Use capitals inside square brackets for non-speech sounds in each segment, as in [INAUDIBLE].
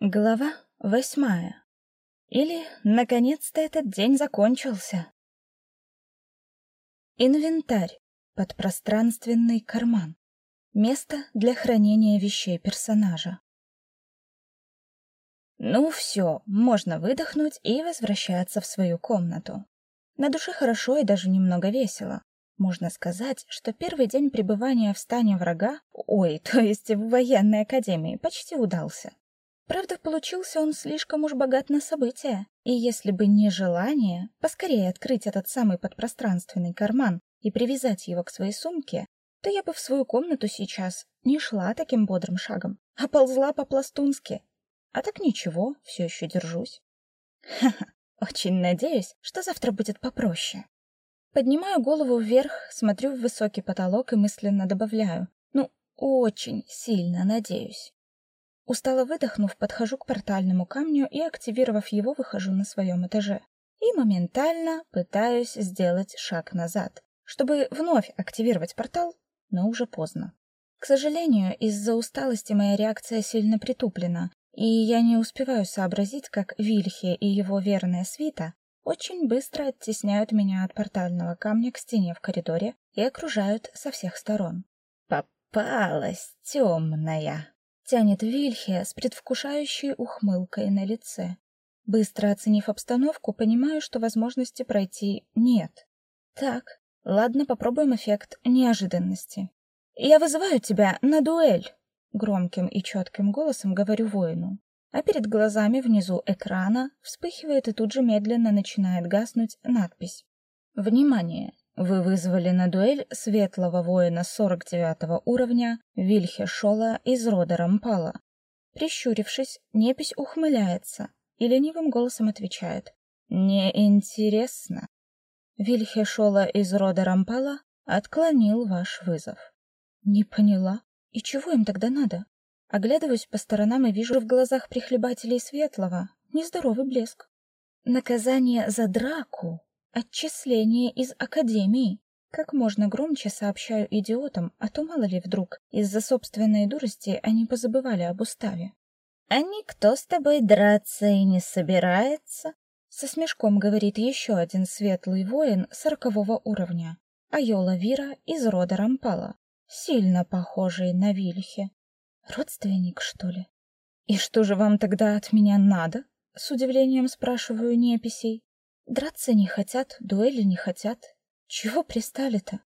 Глава восьмая. Или, наконец-то, этот день закончился. Инвентарь. Подпространственный карман. Место для хранения вещей персонажа. Ну все, можно выдохнуть и возвращаться в свою комнату. На душе хорошо и даже немного весело. Можно сказать, что первый день пребывания в стане врага, ой, [LAUGHS] то есть в военной академии, почти удался. Правда, получился он слишком уж богат на события, и если бы не желание поскорее открыть этот самый подпространственный карман и привязать его к своей сумке, то я бы в свою комнату сейчас не шла таким бодрым шагом, а ползла по-пластунски. А так ничего, все еще держусь. Ха-ха, очень надеюсь, что завтра будет попроще. Поднимаю голову вверх, смотрю в высокий потолок и мысленно добавляю: "Ну, очень сильно надеюсь". Устало выдохнув, подхожу к портальному камню и, активировав его, выхожу на своем этаже. И моментально пытаюсь сделать шаг назад, чтобы вновь активировать портал, но уже поздно. К сожалению, из-за усталости моя реакция сильно притуплена, и я не успеваю сообразить, как Вильхе и его верная свита очень быстро оттесняют меня от портального камня к стене в коридоре и окружают со всех сторон. «Попалась темная!» Тянет Вильхе с предвкушающей ухмылкой на лице. Быстро оценив обстановку, понимаю, что возможности пройти нет. Так, ладно, попробуем эффект неожиданности. Я вызываю тебя на дуэль, громким и четким голосом говорю воину. А перед глазами внизу экрана вспыхивает и тут же медленно начинает гаснуть надпись. Внимание! Вы вызвали на дуэль светлого воина 49 уровня Вильхе Шола из рода Рампала. Прищурившись, Непись ухмыляется и ленивым голосом отвечает: "Неинтересно. Вильхе Шола из рода Рампала отклонил ваш вызов". Не поняла. И чего им тогда надо? Оглядываюсь по сторонам и вижу в глазах прихлебателей светлого нездоровый блеск. Наказание за драку Отчисление из академии. Как можно громче сообщаю идиотам, а то мало ли вдруг из-за собственной дурости они позабывали об уставе. А никто с тобой драться и не собирается, со смешком говорит еще один светлый воин сорокового уровня, Айола Вира из рода Рампала, сильно похожий на Вильхе. Родственник, что ли? И что же вам тогда от меня надо? С удивлением спрашиваю неписей. Драться не хотят, дуэли не хотят. Чего пристали-то?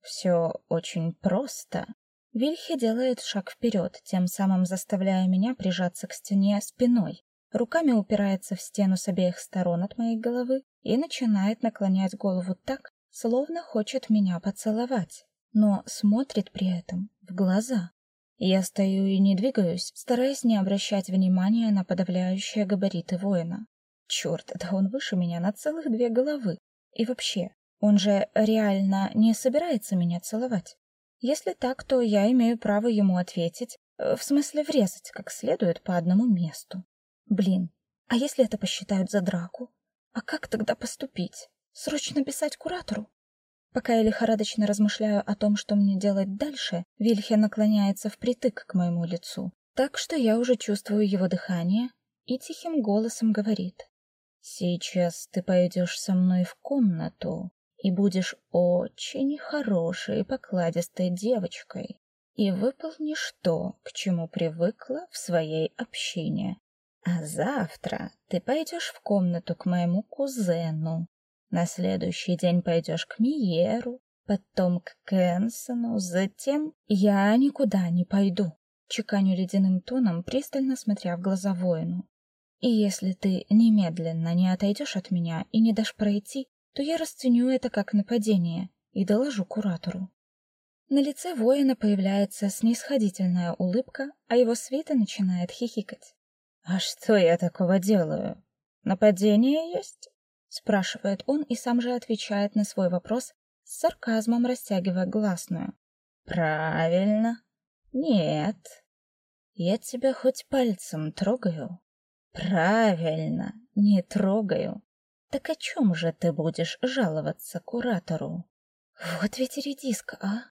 Все очень просто. Вильхе делает шаг вперед, тем самым заставляя меня прижаться к стене спиной. Руками упирается в стену с обеих сторон от моей головы и начинает наклонять голову так, словно хочет меня поцеловать, но смотрит при этом в глаза. Я стою и не двигаюсь, стараясь не обращать внимания на подавляющие габариты воина. Черт, да он выше меня на целых две головы. И вообще, он же реально не собирается меня целовать. Если так, то я имею право ему ответить, э, в смысле врезать как следует по одному месту. Блин, а если это посчитают за драку? А как тогда поступить? Срочно писать куратору? Пока я лихорадочно размышляю о том, что мне делать дальше, Вильхе наклоняется впритык к моему лицу, так что я уже чувствую его дыхание и тихим голосом говорит: Сейчас ты пойдешь со мной в комнату и будешь очень хорошей и покладистой девочкой и выполнишь то, к чему привыкла в своей общине. А завтра ты пойдешь в комнату к моему кузену. На следующий день пойдешь к Миеру, потом к Кенсону, затем я никуда не пойду. Чеканю ледяным тоном, пристально смотря в глаза воину. И если ты немедленно не отойдешь от меня и не дашь пройти, то я расценю это как нападение и доложу куратору. На лице воина появляется снисходительная улыбка, а его свита начинает хихикать. А что я такого делаю? Нападение есть? спрашивает он и сам же отвечает на свой вопрос с сарказмом растягивая гласную. Правильно. Нет. Я тебя хоть пальцем трогаю, Правильно, не трогаю. Так о чем же ты будешь жаловаться куратору? Вот ведь редиска, а?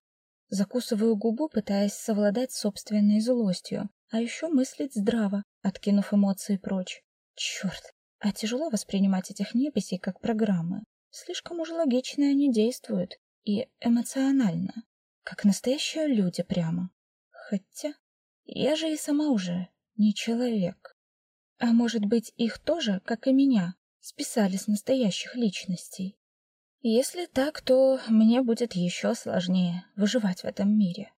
Закусываю губу, пытаясь совладать собственной злостью, а еще мыслить здраво, откинув эмоции прочь. Черт, а тяжело воспринимать этих неписей как программы. Слишком уж логично они действуют и эмоционально, как настоящие люди прямо. Хотя я же и сама уже не человек. А может быть, их тоже, как и меня, списали с настоящих личностей? Если так, то мне будет еще сложнее выживать в этом мире.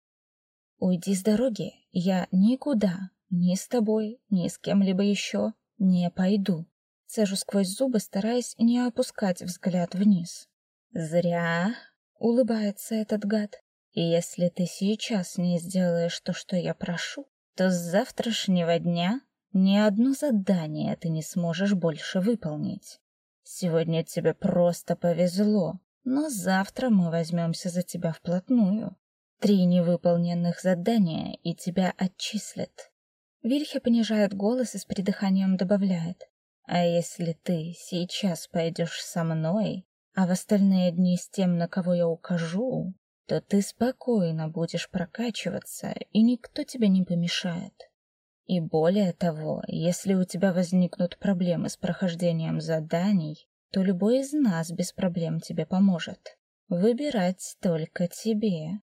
Уйди с дороги, я никуда, ни с тобой, ни с кем-либо еще не пойду. Цежу сквозь зубы, стараясь не опускать взгляд вниз. Зря улыбается этот гад. И если ты сейчас не сделаешь то, что я прошу, то с завтрашнего дня ни одно задание ты не сможешь больше выполнить. Сегодня тебе просто повезло, но завтра мы возьмемся за тебя вплотную. Три невыполненных задания, и тебя отчислят. Вильхе понижает голос и с придыханием добавляет. А если ты сейчас пойдешь со мной, а в остальные дни с тем, на кого я укажу, то ты спокойно будешь прокачиваться, и никто тебе не помешает. И более того, если у тебя возникнут проблемы с прохождением заданий, то любой из нас без проблем тебе поможет. Выбирать только тебе.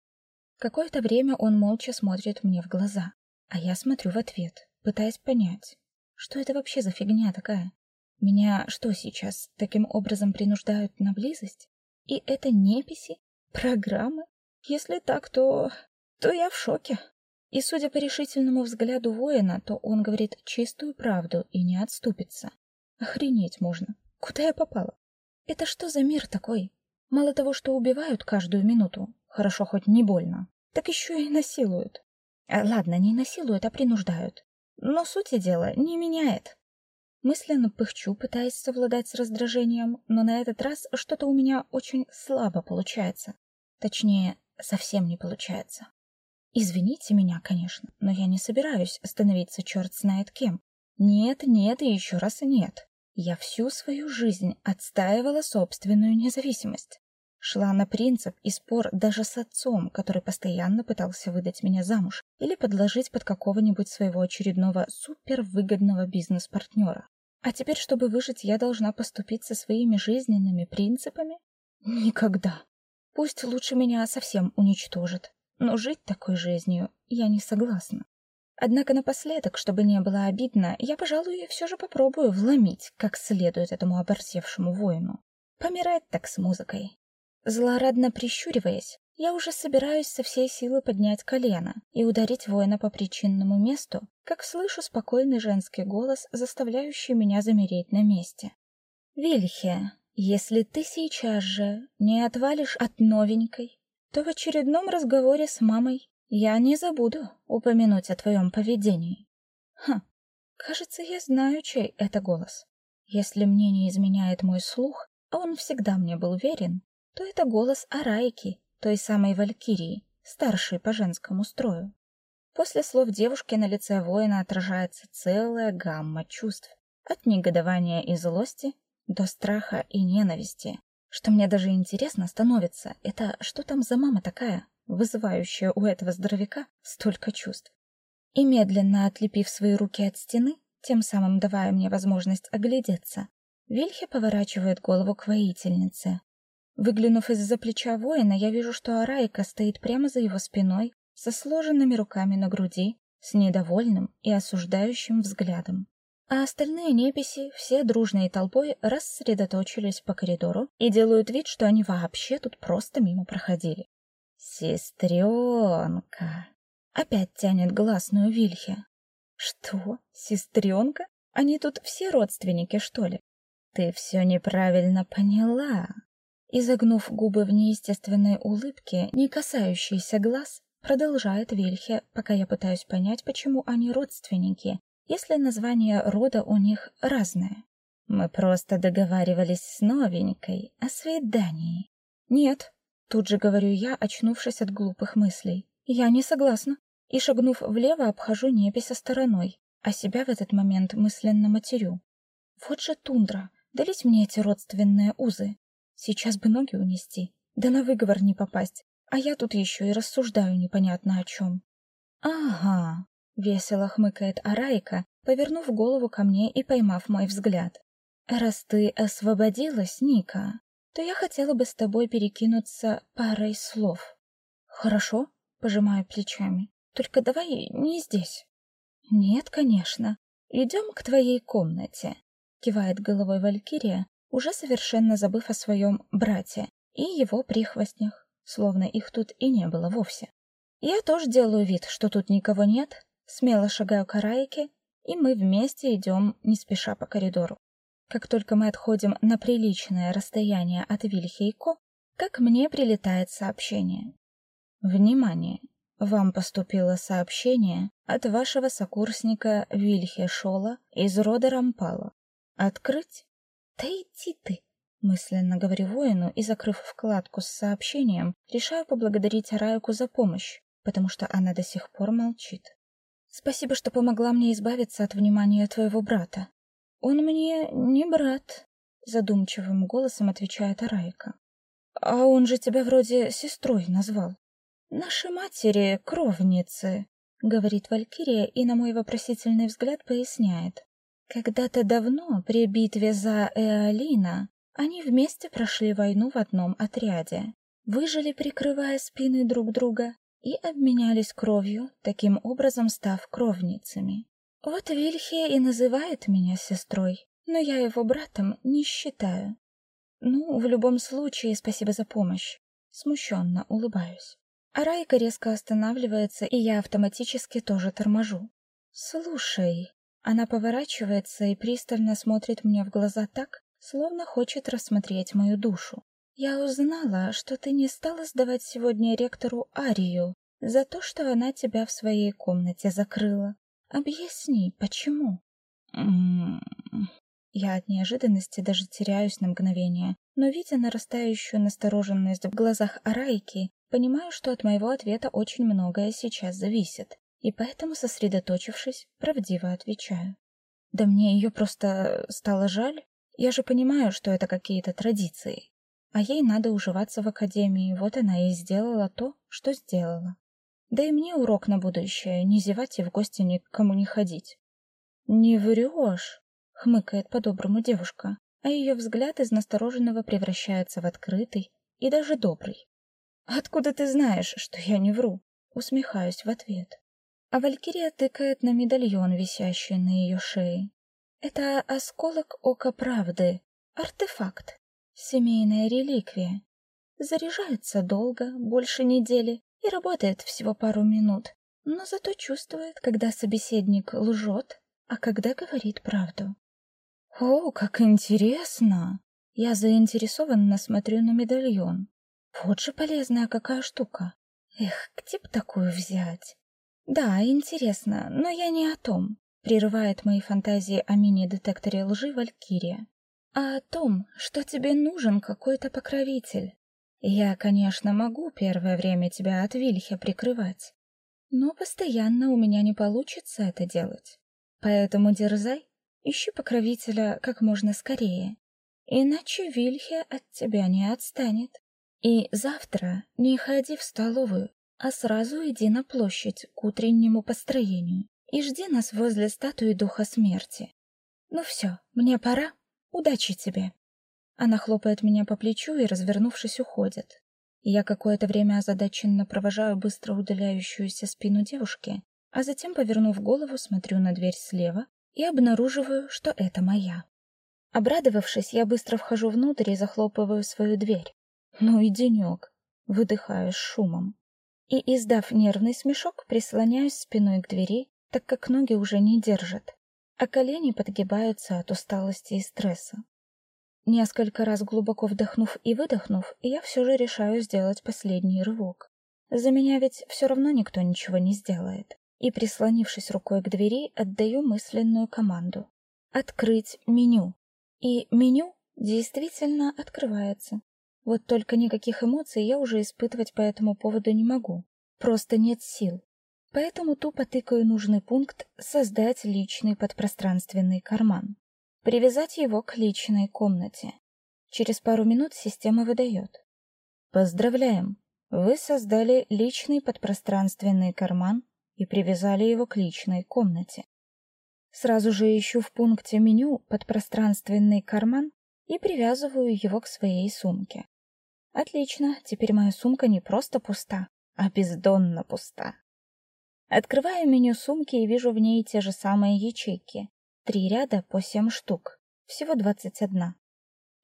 Какое-то время он молча смотрит мне в глаза, а я смотрю в ответ, пытаясь понять, что это вообще за фигня такая? Меня что сейчас, таким образом принуждают на близость? И это неписи? Программы? Если так, то... то я в шоке. И, судя по решительному взгляду воина, то он говорит чистую правду и не отступится. Охренеть можно. Куда я попала? Это что за мир такой? Мало того, что убивают каждую минуту, хорошо хоть не больно, так еще и насилуют. А, ладно, не насилуют, а принуждают. Но сути дела не меняет. Мысленно пыхчу, пытаясь совладать с раздражением, но на этот раз что-то у меня очень слабо получается. Точнее, совсем не получается. Извините меня, конечно, но я не собираюсь становиться черт знает кем. Нет, нет и еще раз нет. Я всю свою жизнь отстаивала собственную независимость. Шла на принцип и спор даже с отцом, который постоянно пытался выдать меня замуж или подложить под какого-нибудь своего очередного супервыгодного бизнес-партнера. А теперь, чтобы выжить, я должна поступить со своими жизненными принципами? Никогда. Пусть лучше меня совсем уничтожат, но жить такой жизнью я не согласна. Однако напоследок, чтобы не было обидно, я, пожалуй, все же попробую вломить как следует этому оборзевшему воину. Помирать так с музыкой. Злорадно прищуриваясь, я уже собираюсь со всей силы поднять колено и ударить воина по причинному месту, как слышу спокойный женский голос, заставляющий меня замереть на месте. «Вильхе, если ты сейчас же не отвалишь от новенькой, то в очередном разговоре с мамой я не забуду упомянуть о твоем поведении». Хм, кажется, я знаю, чей это голос. Если мне не изменяет мой слух, а он всегда мне был верен, то это голос Арайки, той самой Валькирии, старшей по женскому строю. После слов девушки на лице воина отражается целая гамма чувств, от негодования и злости до страха и ненависти. Что мне даже интересно становится, это что там за мама такая, вызывающая у этого здоровяка столько чувств. И медленно отлепив свои руки от стены, тем самым давая мне возможность оглядеться, Вильхе поворачивает голову к воительнице, Выглянув из-за плеча воина, я вижу, что Арайка стоит прямо за его спиной, со сложенными руками на груди, с недовольным и осуждающим взглядом. А остальные неписи все дружной толпой рассредоточились по коридору и делают вид, что они вообще тут просто мимо проходили. «Сестренка!» Опять тянет гласную Вильхе. «Что? Сестренка? Они тут все родственники, что ли?» «Ты все неправильно поняла. Изогнув губы в неестественной улыбке, не касающейся глаз, продолжает Вильхе, пока я пытаюсь понять, почему они родственники, если название рода у них разное. Мы просто договаривались с новенькой о свидании. Нет, тут же говорю я, очнувшись от глупых мыслей. Я не согласна. И шагнув влево, обхожу непися стороной, а себя в этот момент мысленно матерю. Вот же тундра, дались мне эти родственные узы. Сейчас бы ноги унести, да на выговор не попасть. А я тут еще и рассуждаю непонятно о чем. Ага, весело хмыкает Арайка, повернув голову ко мне и поймав мой взгляд. «Раз ты освободилась, Ника, то я хотела бы с тобой перекинуться парой слов». «Хорошо», — пожимаю плечами. «Только давай не здесь». «Нет, конечно. Идем к твоей комнате», — кивает головой Валькирия, уже совершенно забыв о своем брате и его прихвостнях, словно их тут и не было вовсе. Я тоже делаю вид, что тут никого нет, смело шагаю к Арайке, и мы вместе идем не спеша по коридору. Как только мы отходим на приличное расстояние от Вильхейко, как мне прилетает сообщение. Внимание! Вам поступило сообщение от вашего сокурсника Вильхе Шола из рода Рампала. Открыть? Да иди ты! Мысленно говорю воину и, закрыв вкладку с сообщением, решаю поблагодарить Арайку за помощь, потому что она до сих пор молчит. Спасибо, что помогла мне избавиться от внимания твоего брата. Он мне не брат, задумчивым голосом отвечает Арайка. А он же тебя вроде сестрой назвал. Наши матери кровницы, говорит Валькирия и на мой вопросительный взгляд поясняет. Когда-то давно при битве за Эолина они вместе прошли войну в одном отряде, выжили, прикрывая спины друг друга, и обменялись кровью, таким образом став кровницами. Вот Вильхе и называет меня сестрой, но я его братом не считаю. Ну, в любом случае, спасибо за помощь. Смущенно улыбаюсь. А Райка резко останавливается, и я автоматически тоже торможу. Слушай, она поворачивается и пристально смотрит мне в глаза так, словно хочет рассмотреть мою душу. Я узнала, что ты не стала сдавать сегодня ректору Арию за то, что она тебя в своей комнате закрыла. Объясни, почему? Я от неожиданности даже теряюсь на мгновение, но видя нарастающую настороженность в глазах Арайки, понимаю, что от моего ответа очень многое сейчас зависит, и поэтому, сосредоточившись, правдиво отвечаю. Да мне ее просто стало жаль. Я же понимаю, что это какие-то традиции. А ей надо уживаться в академии, вот она и сделала то, что сделала. Да и мне урок на будущее, не зевать и в гости никому не ходить. «Не врешь!» — хмыкает по-доброму девушка, а ее взгляд из настороженного превращается в открытый и даже добрый. «Откуда ты знаешь, что я не вру?» — усмехаюсь в ответ. А Валькирия тыкает на медальон, висящий на ее шее. Это осколок ока правды, артефакт, семейная реликвия. Заряжается долго, больше недели, и работает всего пару минут, но зато чувствует, когда собеседник лжет, а когда говорит правду. О, как интересно! Я заинтересованно смотрю на медальон. Вот же полезная какая штука. Эх, где бы такую взять? Да, интересно, но я не о том. Прерывает мои фантазии о мини-детекторе лжи Валькирия. А о том, что тебе нужен какой-то покровитель. Я, конечно, могу первое время тебя от Вильхи прикрывать, но постоянно у меня не получится это делать. Поэтому дерзай, ищи покровителя как можно скорее, иначе Вильхе от тебя не отстанет. И завтра не ходи в столовую, а сразу иди на площадь к утреннему построению и жди нас возле статуи Духа Смерти. Ну все, мне пора. Удачи тебе. Она хлопает меня по плечу и, развернувшись, уходит. Я какое-то время озадаченно провожаю быстро удаляющуюся спину девушки, а затем, повернув голову, смотрю на дверь слева и обнаруживаю, что это моя. Обрадовавшись, я быстро вхожу внутрь и захлопываю свою дверь. Ну и денек. Выдыхаю с шумом. И, издав нервный смешок, прислоняюсь спиной к двери, так как ноги уже не держат, а колени подгибаются от усталости и стресса. Несколько раз глубоко вдохнув и выдохнув, я все же решаю сделать последний рывок. За меня ведь все равно никто ничего не сделает. И, прислонившись рукой к двери, отдаю мысленную команду. «Открыть меню». И меню действительно открывается. Вот только никаких эмоций я уже испытывать по этому поводу не могу. Просто нет сил. Поэтому тупо тыкаю нужный пункт «Создать личный подпространственный карман» привязать его к личной комнате. Через пару минут система выдает. Поздравляем! Вы создали личный подпространственный карман и привязали его к личной комнате. Сразу же ищу в пункте меню подпространственный карман и привязываю его к своей сумке. Отлично, теперь моя сумка не просто пуста, а бездонно пуста. Открываю меню сумки и вижу в ней те же самые ячейки. Три ряда по семь штук, всего двадцать одна.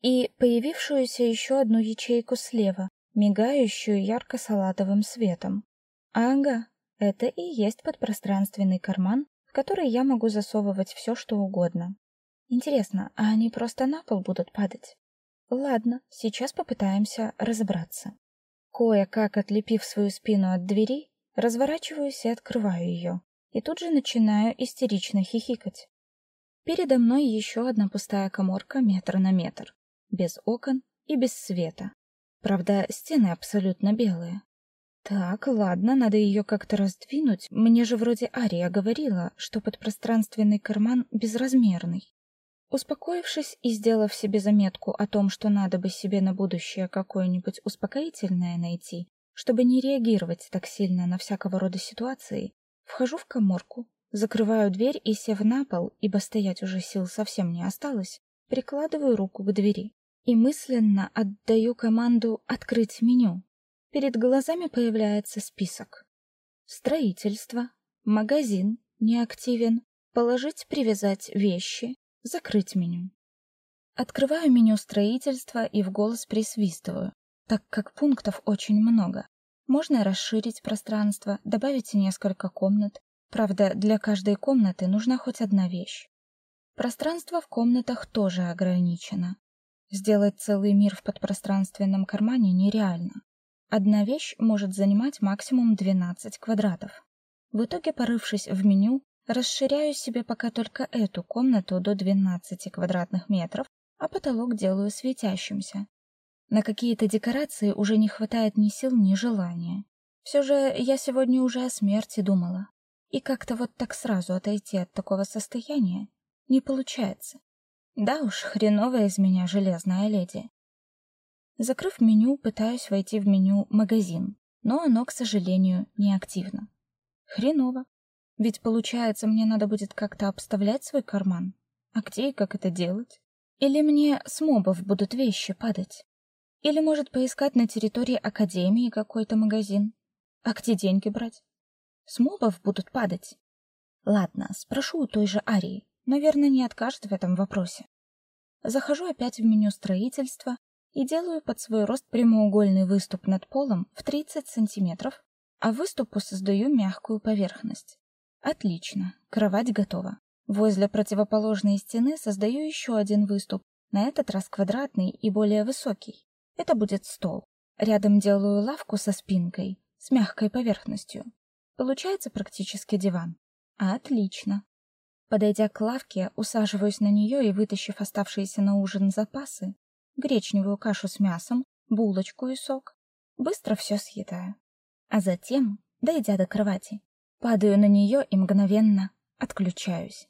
И появившуюся еще одну ячейку слева, мигающую ярко-салатовым светом. Ага, это и есть подпространственный карман, в который я могу засовывать все, что угодно. Интересно, а они просто на пол будут падать? Ладно, сейчас попытаемся разобраться. Кое-как отлепив свою спину от двери, разворачиваюсь и открываю ее. И тут же начинаю истерично хихикать. Передо мной еще одна пустая каморка метр на метр, без окон и без света. Правда, стены абсолютно белые. Так, ладно, надо ее как-то раздвинуть. Мне же вроде Ария говорила, что подпространственный карман безразмерный. Успокоившись и сделав себе заметку о том, что надо бы себе на будущее какое-нибудь успокоительное найти, чтобы не реагировать так сильно на всякого рода ситуации, вхожу в каморку, закрываю дверь и, сев на пол, ибо стоять уже сил совсем не осталось, прикладываю руку к двери и мысленно отдаю команду открыть меню. Перед глазами появляется список. Строительство, магазин, неактивен, положить, привязать вещи, Закрыть меню. Открываю меню строительства и в голос присвистываю, так как пунктов очень много. Можно расширить пространство, добавить несколько комнат. Правда, для каждой комнаты нужна хоть одна вещь. Пространство в комнатах тоже ограничено. Сделать целый мир в подпространственном кармане нереально. Одна вещь может занимать максимум 12 квадратов. В итоге, порывшись в меню, Расширяю себе пока только эту комнату до 12 квадратных метров, а потолок делаю светящимся. На какие-то декорации уже не хватает ни сил, ни желания. Все же я сегодня уже о смерти думала. И как-то вот так сразу отойти от такого состояния не получается. Да уж, хреновая из меня железная леди. Закрыв меню, пытаюсь войти в меню «Магазин», но оно, к сожалению, не активно. Хреново. Ведь, получается, мне надо будет как-то обставлять свой карман. А где и как это делать? Или мне с мобов будут вещи падать? Или, может, поискать на территории Академии какой-то магазин? А где деньги брать? С мобов будут падать. Ладно, спрошу у той же Арии. Наверное, не откажет в этом вопросе. Захожу опять в меню строительства и делаю под свой рост прямоугольный выступ над полом в 30 сантиметров, а выступу создаю мягкую поверхность. Отлично, кровать готова. Возле противоположной стены создаю еще один выступ, на этот раз квадратный и более высокий. Это будет стол. Рядом делаю лавку со спинкой, с мягкой поверхностью. Получается практически диван. Отлично. Подойдя к лавке, усаживаюсь на нее и, вытащив оставшиеся на ужин запасы, гречневую кашу с мясом, булочку и сок, быстро все съедаю. А затем, дойдя до кровати, Падаю на нее и мгновенно отключаюсь.